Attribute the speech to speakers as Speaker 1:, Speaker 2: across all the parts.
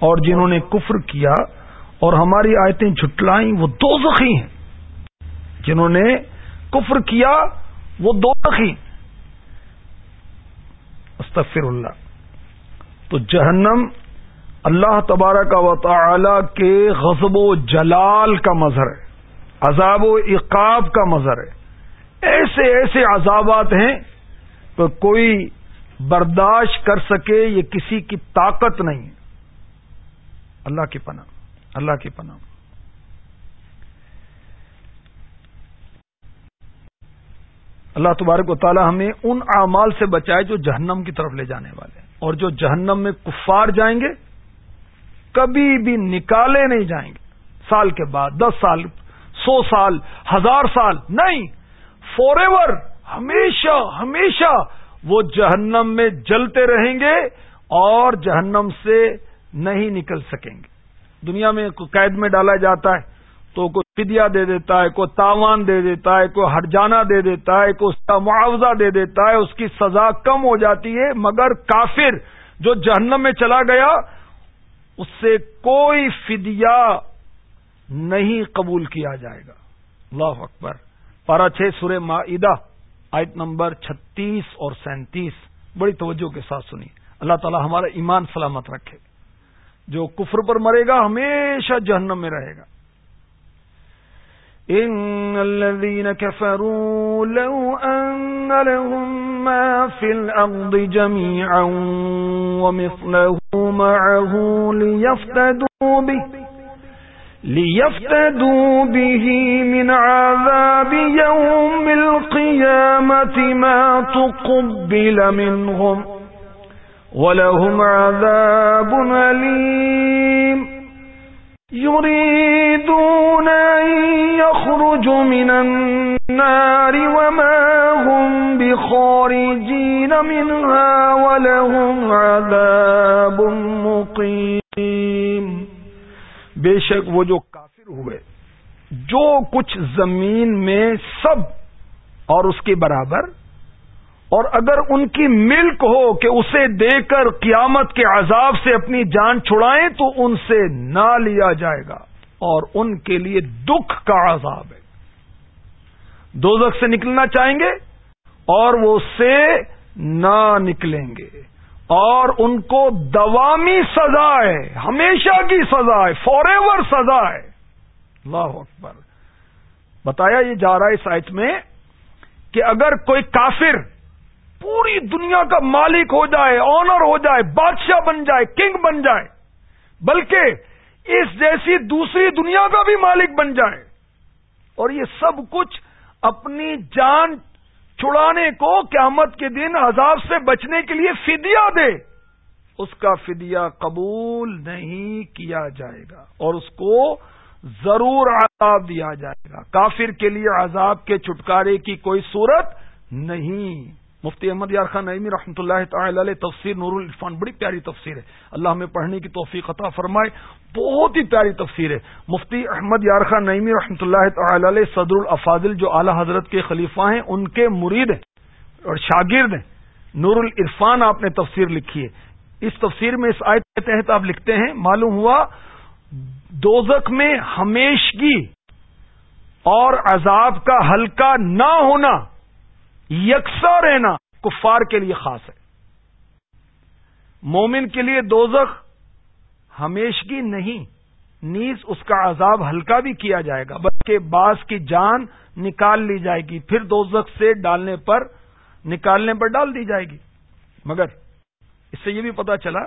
Speaker 1: اور جنہوں نے کفر کیا اور ہماری آیتیں جھٹلائیں، وہ دو زخی ہیں۔ جنہوں نے کفر کیا، وہ دو زخی استغفر اللہ تو جہنم اللہ تبارہ کا تعالی کے غضب و جلال کا مظہر ہے، عذاب و اقاب کا مظہر ہے۔ ایسے ایسے عذابات ہیں کہ کوئی برداشت کر سکے، یہ کسی کی طاقت نہیں اللہ کی پناہ، اللہ کی پناہ۔ اللہ تبارک و تعالی ہمیں ان اعمال سے بچائے جو جہنم کی طرف لے جانے والے ہیں۔ اور جو جہنم میں کفار جائیں گے، کبھی بھی نکالے نہیں جائیں گے۔ سال کے بعد، دس سال، سو سال، ہزار سال، نہیں۔ فور ایور ہمیشہ ہمیشہ وہ جہنم میں جلتے رہیں گے اور جہنم سے نہیں نکل سکیں گے۔ دنیا میں قید میں ڈالا جاتا ہے تو کوئی فدیہ دے دیتا ہے، کوئی تاوان دے دیتا ہے، کوئی ہرجانہ دے دیتا ہے، کوئی اس کا معاوضہ دے دیتا ہے، اس کی سزا کم ہو جاتی ہے۔ مگر کافر جو جہنم میں چلا گیا، اس سے کوئی فدیہ نہیں قبول کیا جائے گا۔ اللہ اکبر۔ پارا چھ سورہ معدہ آیت نمبر چھتیس اور سینتیس۔ بڑی توجہ کے ساتھ سنی اللہ تعالی ہمارا ایمان سلامت رکھے۔ جو کفر پر مرے گا ہمیشہ جہنم میں رہے گا۔
Speaker 2: إن الذين كفروا لو أن لهم ما في الأرض جميعا ومثله معه ليفتدوا به ليفتدوا به من عذاب يوم القيامة ما تقبل منهم ولهم عذاب أليم. يريدون أن يخرجوا من النار وما هم بخارجين منها ولهم عذاب مقيم.
Speaker 1: بے شک وہ جو کافر ہوئے، جو کچھ زمین میں سب اور اس کے برابر اور اگر ان کی ملک ہو کہ اسے دے کر قیامت کے عذاب سے اپنی جان چھڑائیں تو ان سے نہ لیا جائے گا اور ان کے لیے دکھ کا عذاب ہے۔ دو سے نکلنا چاہیں گے اور وہ اس سے نہ نکلیں گے۔ اور ان کو دوامی سزا ہے، ہمیشہ کی سزا ہے فار ایور سزا ہے۔ اللہ اکبر۔ بتایا یہ جا رہا ہے اس آیت میں کہ اگر کوئی کافر پوری دنیا کا مالک ہو جائے آنر ہو جائے، بادشاہ بن جائے کنگ بن جائے۔ بلکہ اس جیسی دوسری دنیا کا بھی مالک بن جائے۔ اور یہ سب کچھ اپنی جان چھڑانے کو قیامت کے دن عذاب سے بچنے کے لیے فدیہ دے۔ اس کا فدیہ قبول نہیں کیا جائے گا۔ اور اس کو ضرور عذاب دیا جائے گا۔ کافر کے لیے عذاب کے چھٹکارے کی کوئی صورت نہیں۔ مفتی احمد یار خان نعیمی رحمۃ اللہ تعالی علیہ، تفسیر نور الرفان بڑی پیاری تفسیر ہے۔ اللہ ہمیں پڑھنے کی توفیق عطا فرمائے۔ بہت ہی پیاری تفسیر ہے۔ مفتی احمد یار خان نعیمی رحمۃ اللہ تعالی علیہ، صدر الافاظل جو اعلی حضرت کے خلیفہ ہیں، ان کے مرید ہیں اور شاگرد ہیں۔ نور العرفان آپ نے تفسیر لکھی ہے۔ اس تفسیر میں اس آیت کے تحت آپ لکھتے ہیں، معلوم ہوا دوزک میں ہمیشگی اور عذاب کا ہلکا نہ ہونا یکساں رہنا کفار کے لیے خاص ہے۔ مومن کے لیے دوزخ ہمیشگی نہیں، نیز اس کا عذاب ہلکا بھی کیا جائے گا، بلکہ بعض کی جان نکال لی جائے گی، پھر دوزخ سے ڈالنے پر، نکالنے پر ڈال دی جائے گی۔ مگر اس سے یہ بھی پتا چلا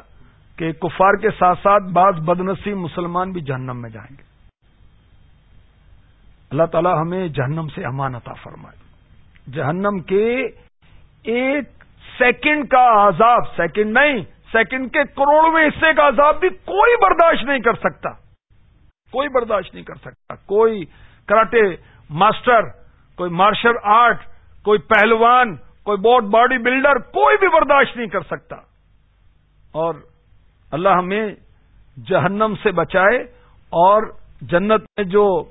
Speaker 1: کہ کفار کے ساتھ ساتھ بعض بدنسی مسلمان بھی جہنم میں جائیں گے۔ اللہ تعالی ہمیں جہنم سے امان عطا فرمائے۔ جہنم کے ایک سیکنڈ کا عذاب، سیکنڈ نہیں، سیکنڈ کے کروڑویں حصے کا عذاب بھی کوئی برداشت نہیں کر سکتا۔ کوئی برداشت نہیں کر سکتا۔ کوئی کراٹے ماسٹر، کوئی مارشل آرٹ، کوئی پہلوان، کوئی بہت باڈی بلڈر، کوئی بھی برداشت نہیں کر سکتا۔ اور اللہ ہمیں جہنم سے بچائے اور جنت میں جو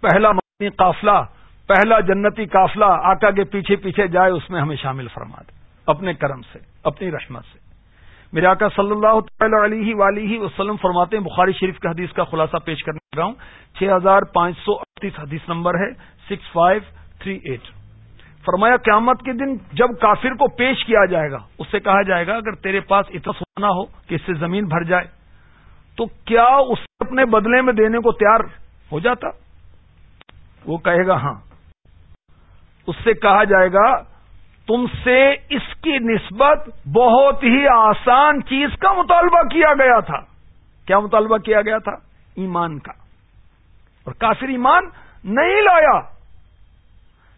Speaker 1: پہلا مدنی قافلہ پہلا جنتی قافلہ آقا کے پیچھے پیچھے جائے، اس میں ہمیں شامل فرما دے۔ اپنے کرم سے، اپنی رحمت سے۔ میرے آقا صلی اللہ تعالی علیہ ولی وسلم فرماتے ہیں، بخاری شریف کا حدیث کا خلاصہ پیش کرنے لگا ہوں۔ چھ ہزار پانچ سو اڑتیس حدیث نمبر ہے، سکس فائیو تھری ایٹ۔ فرمایا، قیامت کے دن جب کافر کو پیش کیا جائے گا اس سے کہا جائے گا، اگر تیرے پاس اتنا سونا ہو کہ اس سے زمین بھر جائے، تو کیا اس اپنے بدلے میں دینے کو تیار ہو جاتا؟ وہ کہے گا ہاں۔ اس سے کہا جائے گا، تم سے اس کی نسبت بہت ہی آسان چیز کا مطالبہ کیا گیا تھا۔ کیا مطالبہ کیا گیا تھا؟ ایمان کا۔ اور کافر ایمان نہیں لایا۔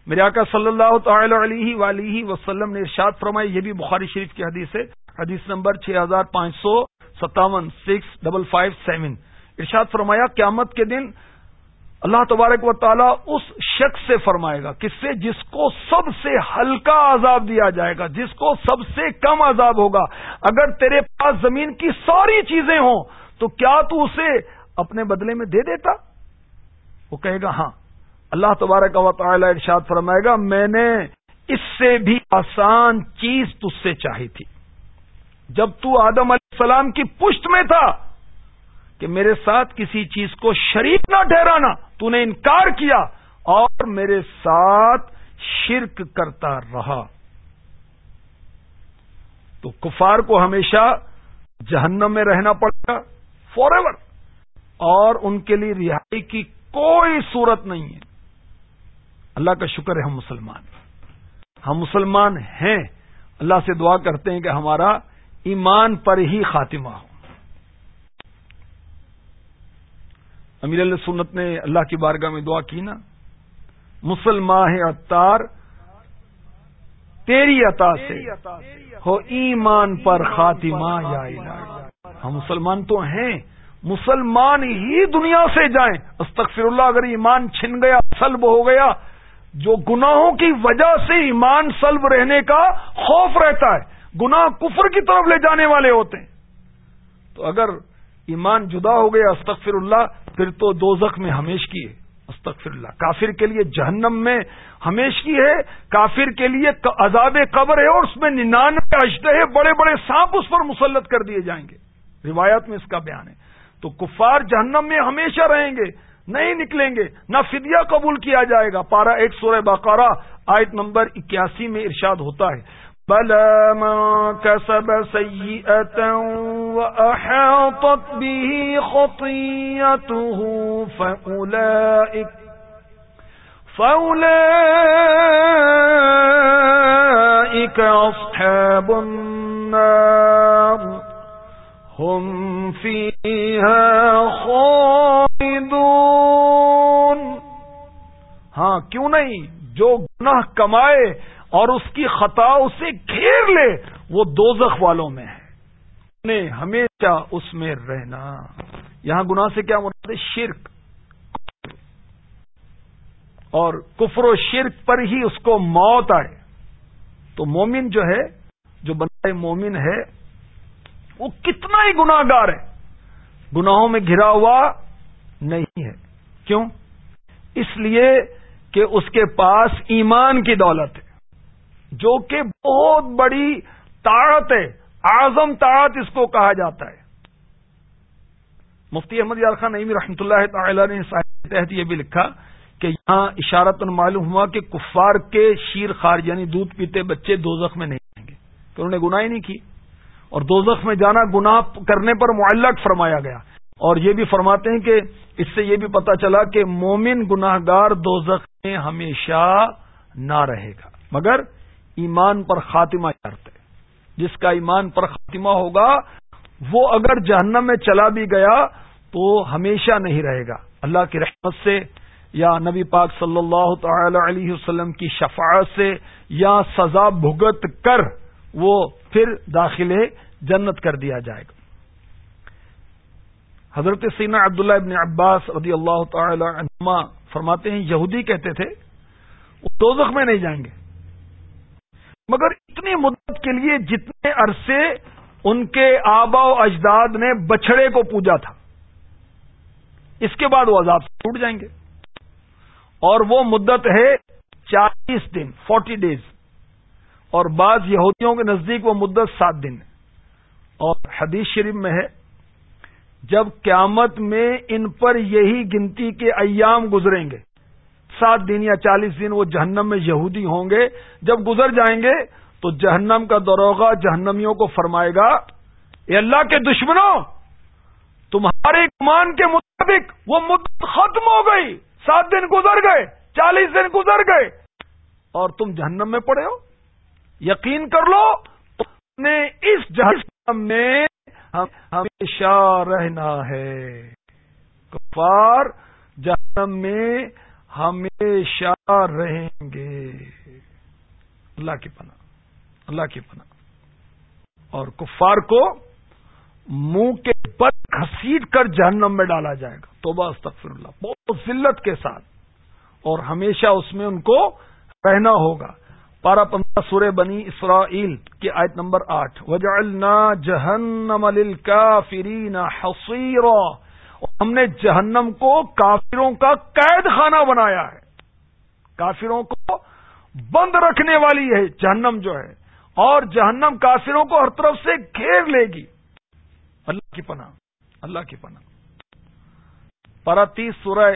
Speaker 1: میرے آقا صلی اللہ تعالی علیہ ولی وسلم نے ارشاد فرمائی، یہ بھی بخاری شریف کی حدیث ہے۔ حدیث نمبر چھ ہزار پانچ سو ستاون، سکس، ڈبل فائیو، سیون۔ ارشاد فرمایا، قیامت کے دن اللہ تبارک و تعالیٰ اس شخص سے فرمائے گا کس سے جس کو سب سے ہلکا عذاب دیا جائے گا، جس کو سب سے کم عذاب ہوگا۔ اگر تیرے پاس زمین کی ساری چیزیں ہوں، تو کیا تو اسے اپنے بدلے میں دے دیتا؟ وہ کہے گا ہاں۔ اللہ تبارک و تعالی ارشاد فرمائے گا، میں نے اس سے بھی آسان چیز تج سے چاہی تھی۔ جب تو آدم علیہ السلام کی پشت میں تھا کہ میرے ساتھ کسی چیز کو شریک نہ ٹھہرانا، تو نے انکار کیا اور میرے ساتھ شرک کرتا رہا۔ تو کفار کو ہمیشہ جہنم میں رہنا پڑے گا فار ایور اور ان کے لیے رہائی کی کوئی صورت نہیں ہے۔ اللہ کا شکر ہے ہم مسلمان ہم مسلمان ہیں۔ اللہ سے دعا کرتے ہیں کہ ہمارا ایمان پر ہی خاتمہ ہو۔ امیر اللہ سنت نے اللہ کی بارگاہ میں دعا کی نا مسلمان اتار تیری عطا سے ہو ایمان پر خاتمہ یا ہم مسلمان تو ہیں، مسلمان ہی دنیا سے جائیں۔ استغفر اللہ اگر ایمان چھن گیا، سلب ہو گیا، جو گناہوں کی وجہ سے ایمان سلب رہنے کا خوف رہتا ہے، گناہ کفر کی طرف لے جانے والے ہوتے ہیں۔ تو اگر ایمان جدا ہو گیا استغفر اللہ پھر تو دو زخ میں ہمیش کی ہے۔ استغفر اللہ کافر کے لیے جہنم میں ہمیش کی ہے، کافر کے لیے عذاب قبر ہے اور اس میں ننانوے اشدہ بڑے بڑے سانپ اس پر مسلط کر دیے جائیں گے۔ روایت میں اس کا بیان ہے۔ تو کفار جہنم میں ہمیشہ رہیں گے، نہیں نکلیں گے، نہ فدیہ قبول کیا جائے گا۔ پارا ایک سورہ باقارہ، آیت نمبر اکیاسی میں ارشاد ہوتا ہے۔ بلا من كسب سيئة وأحاطت به خطيته فأولئك فأولئك أصحاب النار هم فيها خالدون۔ ہاں کیوں نہیں؟ جو گناہ کمائے اور اس کی خطا اسے گھیر لے، وہ دوزخ والوں میں ہے۔ ہمیشہ اس میں رہنا۔ یہاں گناہ سے کیا مراد ہے؟ شرک۔ اور کفر و شرک پر ہی اس کو موت آئے۔ تو مومن جو ہے، جو بندہ مومن ہے، وہ کتنا ہی گناہ گار ہے۔ گناہوں میں گھرا ہوا نہیں ہے۔ کیوں؟ اس لیے کہ اس کے پاس ایمان کی دولت ہے۔ جو کہ بہت بڑی طاقت ہے، اعظم طاقت اس کو کہا جاتا ہے۔ مفتی احمد یار خان نئی رحمۃ اللہ تعالی نے تحت یہ بھی لکھا کہ یہاں اشارت معلوم ہوا کہ کفار کے شیر خار یعنی دودھ پیتے بچے دو میں نہیں آئیں گے۔ کہ انہوں نے گناہ ہی نہیں کی۔ اور دو میں جانا گناہ کرنے پر معلق فرمایا گیا۔ اور یہ بھی فرماتے ہیں کہ اس سے یہ بھی پتا چلا کہ مومن گناہ گار دو میں ہمیشہ نہ رہے گا۔ مگر ایمان پر خاتمہ کرتے۔ جس کا ایمان پر خاتمہ ہوگا، وہ اگر جہنم میں چلا بھی گیا تو ہمیشہ نہیں رہے گا۔ اللہ کی رحمت سے یا نبی پاک صلی اللہ تعالی علیہ وسلم کی شفاعت سے یا سزا بھگت کر وہ پھر داخل جنت کر دیا جائے گا۔ حضرت سینا عبداللہ ابن عباس رضی اللہ تعالی عنما فرماتے ہیں، یہودی کہتے تھے، وہ دوزخ میں نہیں جائیں گے۔ مگر اتنی مدت کے لیے جتنے عرصے ان کے آبا و اجداد نے بچڑے کو پوجا تھا، اس کے بعد وہ عذاب سے ٹوٹ جائیں گے۔ اور وہ مدت ہے چالیس دن، فورٹی ڈیز۔ اور بعض یہودیوں کے نزدیک وہ مدت سات دن۔ ہے اور حدیث شریف میں ہے، جب قیامت میں ان پر یہی گنتی کے ایام گزریں گے سات دن یا چالیس دن وہ جہنم میں یہودی ہوں گے۔ جب گزر جائیں گے تو جہنم کا دروگا جہنمیوں کو فرمائے گا۔ اے اللہ کے دشمنوں، تمہارے گمان کے مطابق وہ مدت ختم ہو گئی۔ سات دن گزر گئے، چالیس دن گزر گئے۔ اور تم جہنم میں پڑے ہو۔ یقین کر لو نے اس جہنم میں ہمیشہ رہنا ہے۔ کفار جہنم میں ہمیشہ رہیں گے۔ اللہ کی پناہ، اللہ کی پناہ۔ اور کفار کو منہ کے بد گھسیٹ کر جہنم میں ڈالا جائے گا۔ تو بس اللہ۔ بہت ذلت کے ساتھ۔ اور ہمیشہ اس میں ان کو رہنا ہوگا۔ پارا پندرہ سورہ بنی اسرائیل کی آیت نمبر آٹھ۔ وجعلنا جہنم للکافرین حصیرا ہم نے جہنم کو کافروں کا قید خانہ بنایا ہے۔ کافروں کو بند رکھنے والی ہے۔ جہنم جو ہے، اور جہنم کافروں کو ہر طرف سے گھیر لے گی۔ اللہ کی پناہ، اللہ کی پناہ۔ پارا تیس سورہ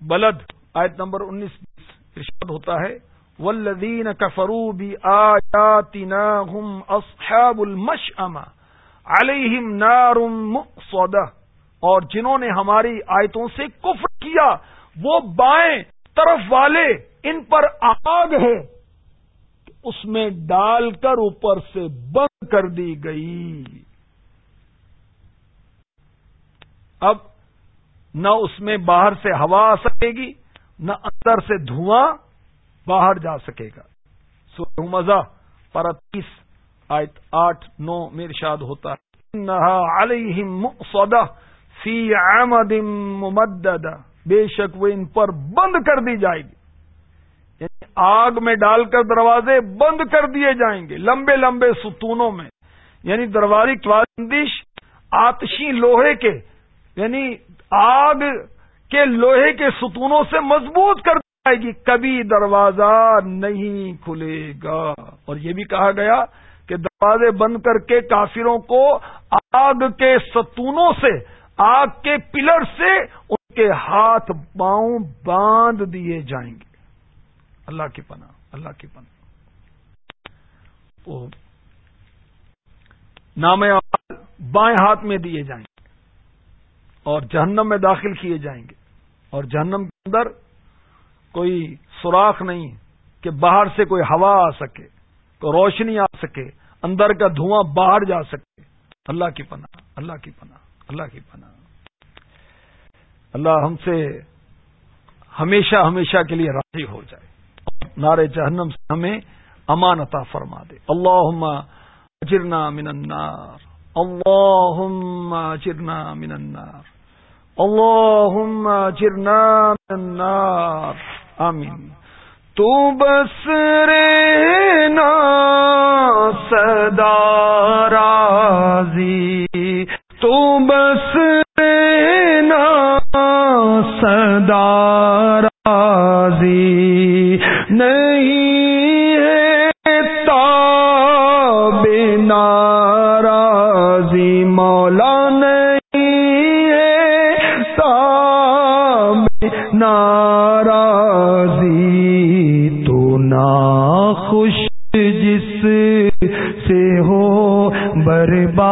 Speaker 1: بلد، آیت نمبر انیس ارشاد ہوتا ہے ولدین کفرو بھی آیاتنا ہم اصحاب المشأمہ علیہم نارم مؤصدہ اور جنہوں نے ہماری آیتوں سے کفر کیا، وہ بائیں طرف والے ان پر آگ ہے۔ اس میں ڈال کر اوپر سے بند کر دی گئی۔ اب نہ اس میں باہر سے ہوا آ سکے گی، نہ اندر سے دھواں باہر جا سکے گا۔ سو مزہ پرتیس آیت آٹھ نو میں ارشاد ہوتا ہے۔ سودا فی احمد ممدد بے شک وہ ان پر بند کر دی جائے گی۔ یعنی آگ میں ڈال کر دروازے بند کر دیے جائیں گے لمبے لمبے ستونوں میں۔ یعنی دروازے بندش آتشی لوہے کے یعنی آگ کے لوہے کے ستونوں سے مضبوط کر جائے گی۔ کبھی دروازہ نہیں کھلے گا۔ اور یہ بھی کہا گیا کہ دروازے بند کر کے کافروں کو آگ کے ستونوں سے، آگ کے پلر سے ان کے ہاتھ پاؤں باندھ دیے جائیں گے۔ اللہ کی پناہ، اللہ کی پناہ۔ نام بائیں ہاتھ میں دیے جائیں گے اور جہنم میں داخل کیے جائیں گے۔ اور جہنم کے اندر کوئی سوراخ نہیں کہ باہر سے کوئی ہوا آ سکے۔ کوئی روشنی آ سکے، اندر کا دھواں باہر جا سکے۔ اللہ کی پناہ، اللہ کی پناہ، اللہ کی پناہ۔ اللہ ہم سے ہمیشہ ہمیشہ کے لیے راضی ہو جائے۔ نارے جہنم سے ہمیں امانتا فرما دے۔ اللہ اجرنا من النار۔ اللهم اجرنا من النار۔ اللهم اجرنا من النار۔ آمین۔ تو بس رہنا صدا راضی۔ تو بس رہنا صدا راضی۔ نہیں سے ہو برباد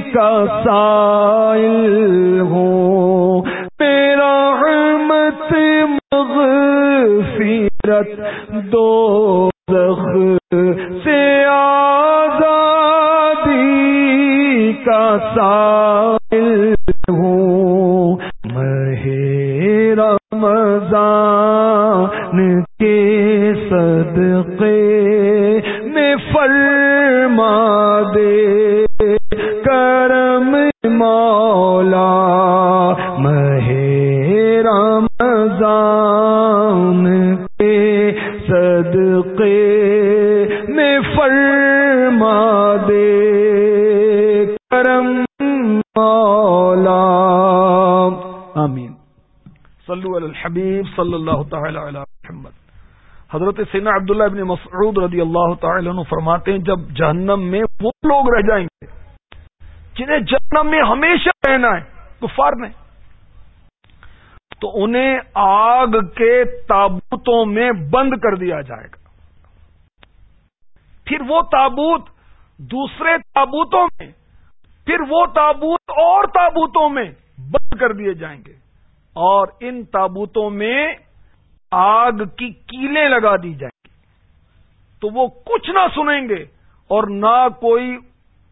Speaker 1: کا سائل ہوں۔ میرا مت مغفرت دو صلی اللہ تعالی علی محمد۔ حضرت سینا عبداللہ ابن مسعود رضی اللہ تعالی عنہ فرماتے ہیں، جب جہنم میں وہ لوگ رہ جائیں گے، جنہیں جہنم میں ہمیشہ رہنا ہے، کفار نے تو انہیں آگ کے تابوتوں میں بند کر دیا جائے گا۔ پھر وہ تابوت دوسرے تابوتوں میں، پھر وہ تابوت اور تابوتوں میں بند کر دیے جائیں گے۔ اور ان تابوتوں میں آگ کی کیلیں لگا دی جائیں گی۔ تو وہ کچھ نہ سنیں گے اور نہ کوئی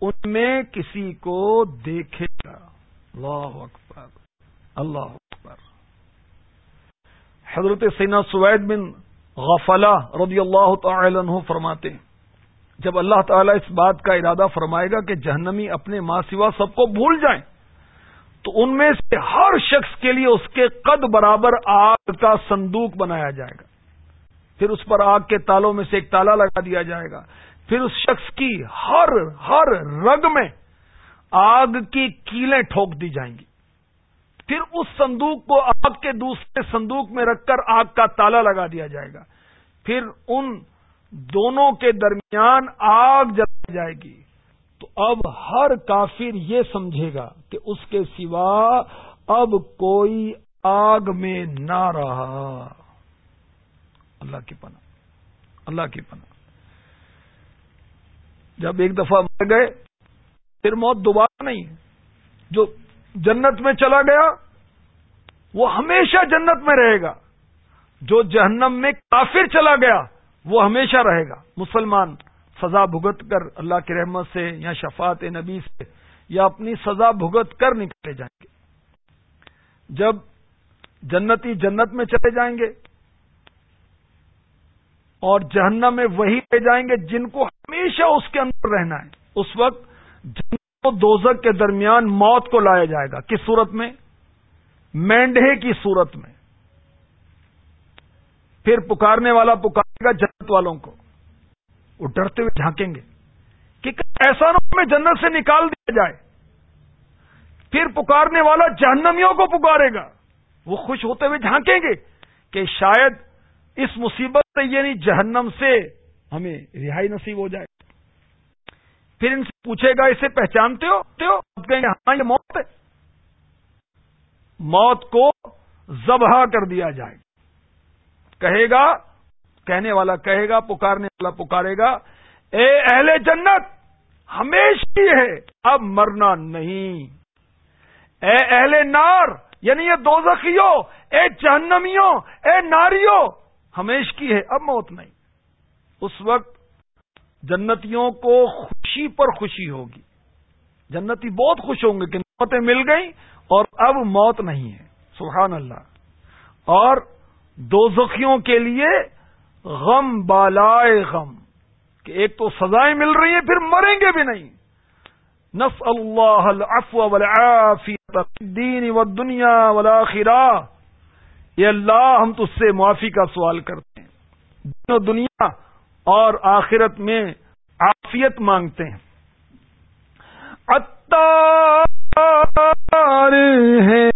Speaker 1: ان میں کسی کو دیکھے گا۔ اللہ اکبر۔ اللہ اکبر۔ حضرت سینا سوید بن غفلا رضی اللہ تعالی عنہ فرماتے ہیں، جب اللہ تعالیٰ اس بات کا ارادہ فرمائے گا کہ جہنمی اپنے ماں سوا سب کو بھول جائیں تو ان میں سے ہر شخص کے لیے اس کے قد برابر آگ کا صندوق بنایا جائے گا۔ پھر اس پر آگ کے تالوں میں سے ایک تالا لگا دیا جائے گا۔ پھر اس شخص کی ہر ہر رگ میں آگ کی کیلیں ٹھوک دی جائیں گی۔ پھر اس صندوق کو آگ کے دوسرے صندوق میں رکھ کر آگ کا تالا لگا دیا جائے گا۔ پھر ان دونوں کے درمیان آگ جلائی جائے گی۔ تو اب ہر کافر یہ سمجھے گا کہ اس کے سوا اب کوئی آگ میں نہ رہا۔ اللہ کی پناہ۔ اللہ کی پناہ۔ جب ایک دفعہ مر گئے، پھر موت دوبارہ نہیں جو جنت میں چلا گیا، وہ ہمیشہ جنت میں رہے گا۔ جو جہنم میں کافر چلا گیا، وہ ہمیشہ رہے گا۔ مسلمان سزا بھگت کر اللہ کی رحمت سے یا شفاعت نبی سے یا اپنی سزا بھگت کر نکلے جائیں گے۔ جب جنتی جنت میں چلے جائیں گے اور جہنم میں وہی لے جائیں گے جن کو ہمیشہ اس کے اندر رہنا ہے۔ اس وقت جنت و دوزک کے درمیان موت کو لایا جائے گا۔ کس صورت میں؟ مینڈے کی صورت میں۔ پھر پکارنے والا پکارے گا جنت والوں کو۔ وہ ڈرتے ہوئے جھانکیں گے کہ ایسا نہ میں جنت سے نکال دیا جائے۔ پھر پکارنے والا جہنمیوں کو پکارے گا۔ وہ خوش ہوتے ہوئے جھانکیں گے کہ شاید اس مصیبت سے یعنی جہنم سے ہمیں رہائی نصیب ہو جائے۔ پھر ان سے پوچھے گا، اسے پہچانتے ہو؟ کہیں گے ہاں یہ موت ہے۔ موت کو ذبح کر دیا جائے۔ کہے گا کہنے والا کہے گا، پکارنے والا پکارے گا، اے اہل جنت، ہمیشہ ہے، اب مرنا نہیں۔ اے اہل نار یعنی یہ دو زخیوں اے جہنمیوں، اے ناریوں ہمیش کی ہے، اب موت نہیں۔ اس وقت جنتیوں کو خوشی پر خوشی ہوگی۔ جنتی بہت خوش ہوں گے کہ موتیں مل گئیں اور اب موت نہیں ہے۔ سبحان اللہ۔ اور دو زخیوں کے لیے غم بالائے غم کہ ایک تو سزائیں مل رہی ہیں، پھر مریں گے بھی نہیں۔ نس اللہ العفو والعافیت الدین والدنیا والآخرہ۔ یہ اللہ، ہم تو اس سے معافی کا سوال کرتے ہیں۔ دین و دنیا اور آخرت میں عافیت مانگتے ہیں۔ اتار ہے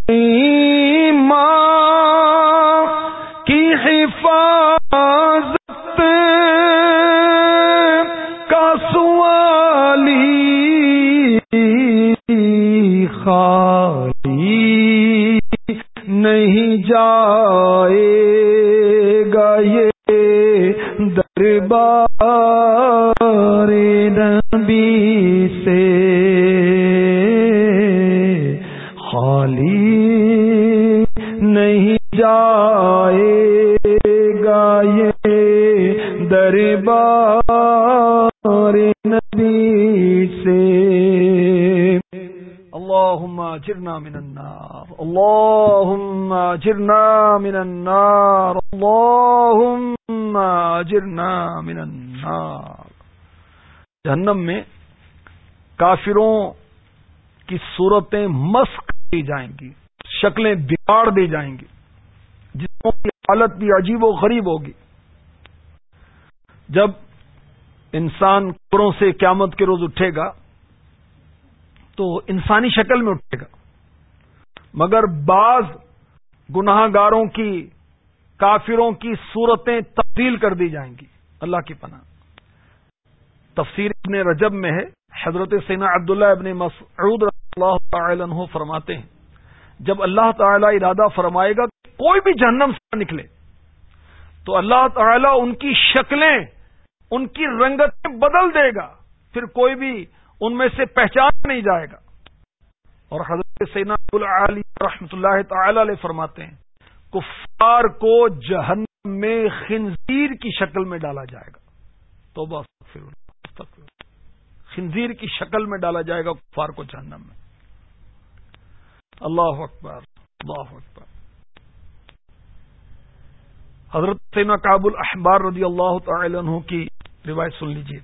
Speaker 1: جہنم میں کافروں کی صورتیں مسک دی جائیں گی، شکلیں بگاڑ دی جائیں گی، جسموں کی حالت بھی عجیب و غریب ہوگی۔ جب انسان قبروں سے قیامت کے روز اٹھے گا، تو انسانی شکل میں اٹھے گا۔ مگر بعض گناہ گاروں کی، کافروں کی صورتیں تبدیل کر دی جائیں گی۔ اللہ کی پناہ۔ تفسیر ابن رجب میں ہے، حضرت سینا عبداللہ ابن مسعود رضی اللہ تعالی عنہ فرماتے ہیں، جب اللہ تعالی ارادہ فرمائے گا کوئی بھی جہنم سے نکلے، تو اللہ تعالی ان کی شکلیں، ان کی رنگتیں بدل دے گا، پھر کوئی بھی ان میں سے پہچان نہیں جائے گا۔ اور حضرت سینا علی رحمۃ اللہ تعالی علیہ فرماتے ہیں، کفار کو جہنم میں خنزیر کی شکل میں ڈالا جائے گا۔ تو بس خنزیر کی شکل میں ڈالا جائے گا کفار کو جہنم میں۔ اللہ اکبر اللہ اکبر۔ حضرت سینا کابل احبار رضی اللہ تعالی عنہ کی روایت سن لیجیے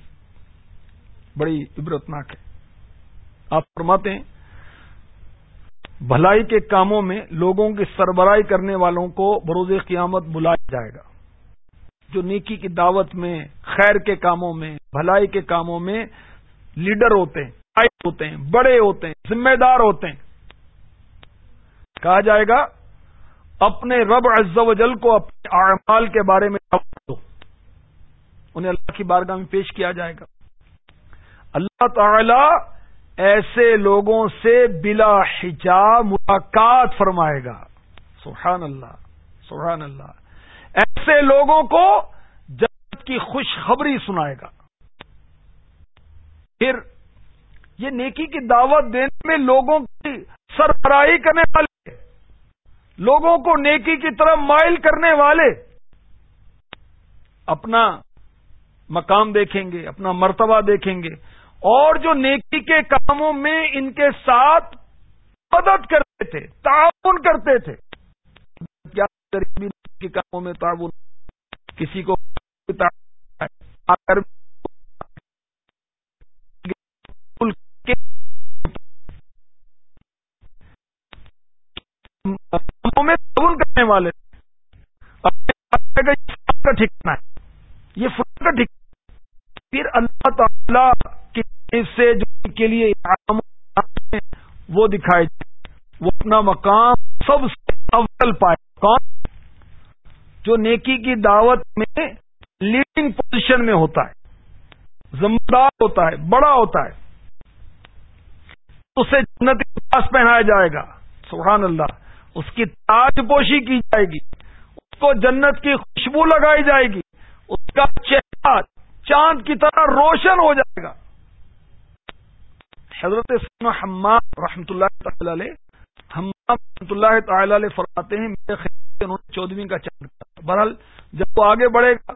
Speaker 1: بڑی عبرتناک ہے۔ آپ فرماتے ہیں، بھلائی کے کاموں میں لوگوں کی سربراہی کرنے والوں کو بروز قیامت بلایا جائے گا۔ جو نیکی کی دعوت میں، خیر کے کاموں میں، بھلائی کے کاموں میں لیڈر ہوتے ہیں ہوتے ہیں، بڑے ہوتے ہیں، ذمہ دار ہوتے ہیں۔ کہا جائے گا، اپنے رب عز و جل کو اپنے اعمال کے بارے میں دو۔ انہیں اللہ کی بارگاہ میں پیش کیا جائے گا۔ اللہ تعالی ایسے لوگوں سے بلا حجاب ملاقات فرمائے گا۔ سبحان اللہ سبحان اللہ۔ ایسے لوگوں کو جنت کی خوشخبری سنائے گا۔ پھر یہ نیکی کی دعوت دینے میں لوگوں کی سربراہی کرنے والے، لوگوں کو نیکی کی طرف مائل کرنے والے اپنا مقام دیکھیں گے، اپنا مرتبہ دیکھیں گے۔ اور جو نیکی کے کاموں میں ان کے ساتھ مدد کرتے تھے، تعاون کرتے تھے کیا غریبی کے کاموں میں تعاون کسی کو میں تعاون کرنے والے کا ٹھکانا ہے۔ یہ فل کا ٹھکانا پھر اللہ تعالی سے جو کے لیے وہ دکھائے وہ اپنا مقام سب سے اول پائے۔ کون؟ جو نیکی کی دعوت میں لیڈنگ پوزیشن میں ہوتا ہے، ذمہ دار ہوتا ہے، بڑا ہوتا ہے، اسے جنت پاس پہنایا جائے گا۔ سبحان اللہ، اس کی تاج پوشی کی جائے گی، اس کو جنت کی خوشبو لگائی جائے گی، اس کا چہرہ چاند کی طرح روشن ہو جائے گا۔ حضرت حمام رحمۃ اللہ تعالی علیہ حمام رحمۃ اللہ تعالی علیہ فرماتے ہیں، میرے خیال چودہویں کا چاند بہرحال جب وہ آگے بڑھے گا،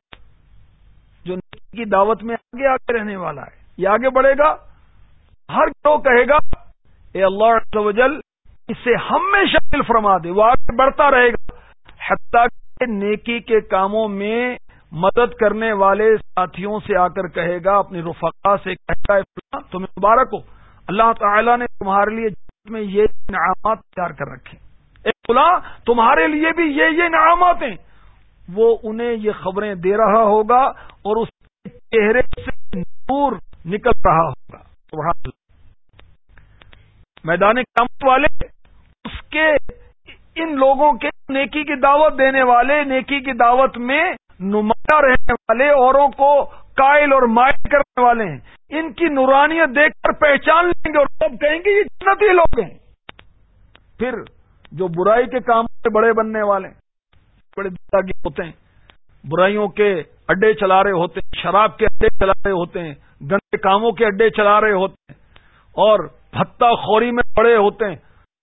Speaker 1: جو نیکی کی دعوت میں آگے آگے رہنے والا ہے، یہ آگے بڑھے گا، ہر جو کہے گا، اے اللہ عز و جل، اسے ہمیشہ دل فرما دے، وہ آگے بڑھتا رہے گا۔ حتیٰ کہ نیکی کے کاموں میں مدد کرنے والے ساتھیوں سے آ کر کہے گا، اپنی رفقا سے کہے گا تمہیں مبارک ہو۔ اللہ تعالیٰ نے تمہارے لیے میں یہ انعامات تیار کر رکھے۔ خلا تمہارے لیے بھی یہ یہ انعامات ہیں۔ وہ انہیں یہ خبریں دے رہا ہوگا اور اس کے چہرے سے نور نکل رہا ہوگا۔ سبحان میدان کام والے، اس کے ان لوگوں کے نیکی کی دعوت دینے والے، نیکی کی دعوت میں نمایاں رہنے والے، اوروں کو قائل اور مائل کرنے والے ہیں۔ ان کی نورانیت دیکھ کر پہچان لیں گے اور سب کہیں گے، یہ جنتی لوگ ہیں۔ پھر جو برائی کے کام سے بڑے بننے والے بڑے داغی ہوتے ہیں، برائیوں کے اڈے چلا رہے ہوتے ہیں، شراب کے اڈے چلا رہے ہوتے ہیں، گندے کاموں کے اڈے چلا رہے ہوتے ہیں، اور بھتا خوری میں بڑے ہوتے ہیں،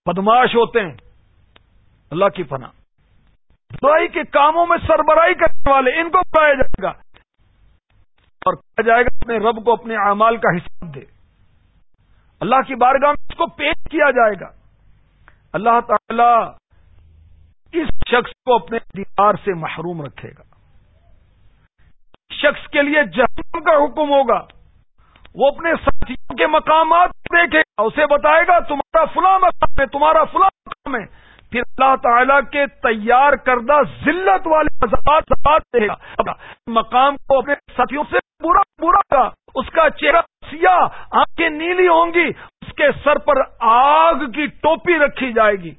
Speaker 1: بدماش ہوتے ہیں، اللہ کی پناہ۔ برائی کے کاموں میں سربراہی کرنے والے، ان کو بتایا جائے گا۔ اور کہا جائے گا اپنے رب کو، اپنے اعمال کا حساب دے۔ اللہ کی بارگاہ میں اس کو پیش کیا جائے گا۔ اللہ تعالی اس شخص کو اپنے دیوار سے محروم رکھے گا۔ شخص کے لیے جہنم کا حکم ہوگا۔ وہ اپنے ساتھیوں کے مقامات دیکھے گا، اسے بتائے گا، تمہارا فلاں مقام ہے، تمہارا فلاں مقام ہے۔ پھر اللہ تعالیٰ کے تیار کردہ ذلت والے مقام کو اپنے ساتھیوں سے پورا پورا گا اس کا چہرہ سیاہ، آنکھیں نیلی ہوں گی۔ کے سر پر آگ کی ٹوپی رکھی جائے گی۔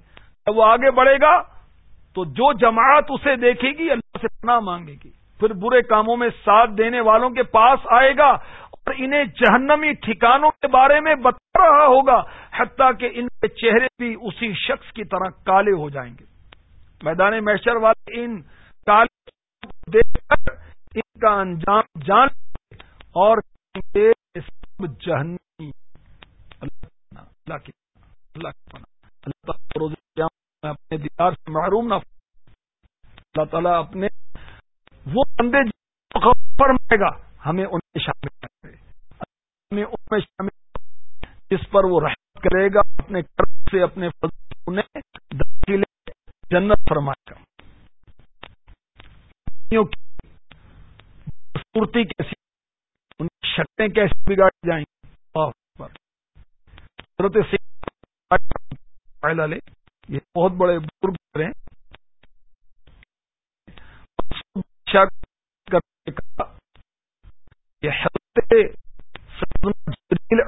Speaker 1: جب وہ آگے بڑھے گا تو جو جماعت اسے دیکھے گی، اللہ سے پناہ مانگے گی۔ پھر برے کاموں میں ساتھ دینے والوں کے پاس آئے گا اور انہیں جہنمی ٹھکانوں کے بارے میں بتا رہا ہوگا، حتیٰ کہ ان کے چہرے بھی اسی شخص کی طرح کالے ہو جائیں گے۔ میدان محشر والے ان کالے دیکھ کر ان کا انجام جان اور سب جہنمی۔ اللہ کی اللہ اللہ اپنے دیدار سے محروم نہ اللہ تعالیٰ اپنے وہ بندے فرمائے گا، ہمیں ان میں شامل کرے۔ ہمیں ان میں شامل جس پر وہ رحمت کرے گا، اپنے کرم سے، اپنے انہیں داخل جنت فرمائے گا۔ صورتی کیسی؟ ان کی شکلیں کیسے بگاڑی جائیں؟ گی لے یہ بہت بڑے بزرگ ہیں۔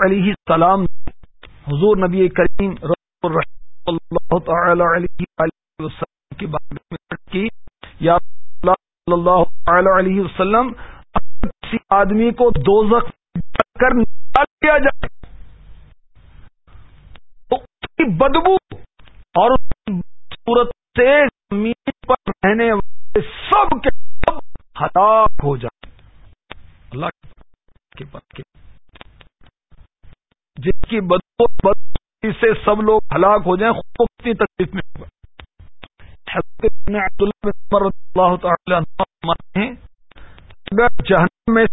Speaker 1: علیہ السلام حضور نبی کریم اللہ تعالی علیہ وسلم کی بات کی۔ یا صلی اللہ تعالی علیہ وسلم کسی آدمی کو دو کر نکال دیا جائے کی بدبو اور صورت سے زمین پر رہنے والے سب کے سب ہلاک ہو جائے۔ اللہ کے بد کے جس کی بدو بد سے سب لوگ ہلاک ہو جائیں، خود کو کتنی تکلیف میں اللہ تعالی اگر جہنم میں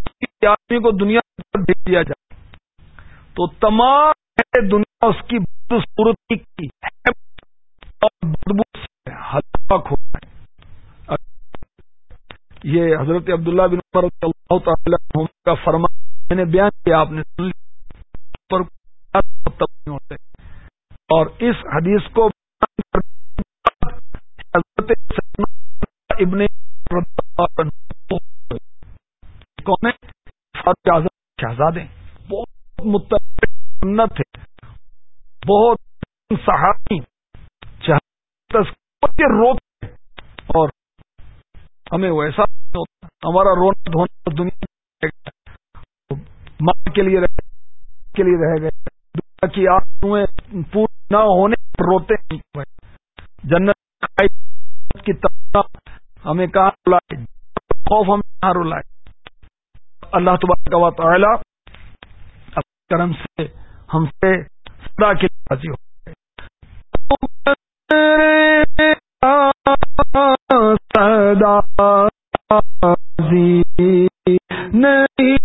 Speaker 1: آدمی کو دنیا بھیج دیا جائے، تو تمام دنیا اس کی صورت کی بدبو سے یہ حضرت عبداللہ بن عمر رضی اللہ تعالی کا فرما میں نے بیان کیا، آپ نے سن لیا۔ مطلب ہوتے اور اس حدیث کو حضرت ابن کون ہے شہزادے، بہت متنت ہے۔ بہت صحابی روتے اور ہمیں ویسا ہوتا۔ ہمارا رونا دھونا دنیا ماں کے لیے رہ کے لیے رہ گئے دنیا کی آنکھیں پور نہ ہونے پر روتے جنت کی طرح ہمیں کہاں رلائے خوف ہمیں کہاں رلائے اللہ تبارک و تعالی کرم سے ہم سے خدا کے راضی ہو۔ سدا نہیں